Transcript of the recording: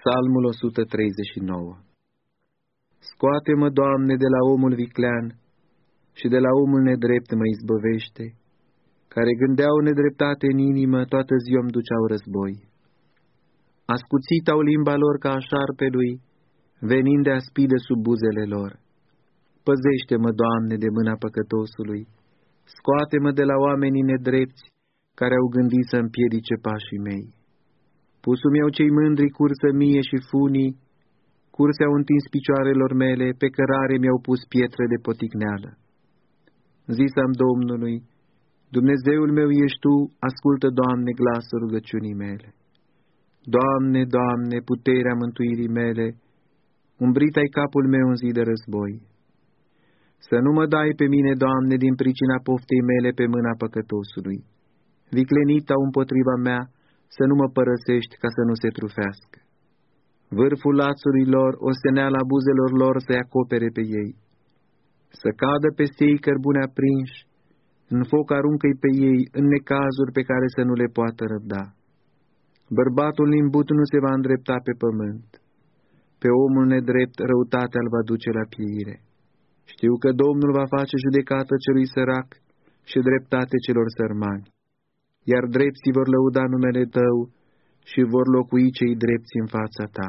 Psalmul 139 Scoate-mă, Doamne, de la omul viclean și de la omul nedrept mă izbăvește, care gândeau nedreptate în inimă, toată ziua îmi duceau război. Ascuțit au limba lor ca a șarpelui, venind de aspide sub buzele lor. Păzește-mă, Doamne, de mâna păcătosului, scoate-mă de la oamenii nedrepți, care au gândit să împiedice pașii mei. Pusul meu cei mândri cursă mie și funii, curse au întins picioarelor mele, pe cărare mi-au pus pietre de poticneală. Zis-am Domnului, Dumnezeul meu ești Tu, ascultă, Doamne, glasul rugăciunii mele. Doamne, Doamne, puterea mântuirii mele, umbrit ai capul meu în zi de război. Să nu mă dai pe mine, Doamne, din pricina poftei mele pe mâna păcătosului. Viclenita împotriva mea, să nu mă părăsești ca să nu se trufească. Vârful lațului lor, osteneala buzelor lor să-i acopere pe ei. Să cadă peste ei cărbune aprinși, în foc aruncă-i pe ei, în necazuri pe care să nu le poată răbda. Bărbatul limbut nu se va îndrepta pe pământ. Pe omul nedrept răutatea îl va duce la pieire. Știu că Domnul va face judecată celui sărac și dreptate celor sărmani iar drepții vor lăuda numele Tău și vor locui cei drepți în fața Ta.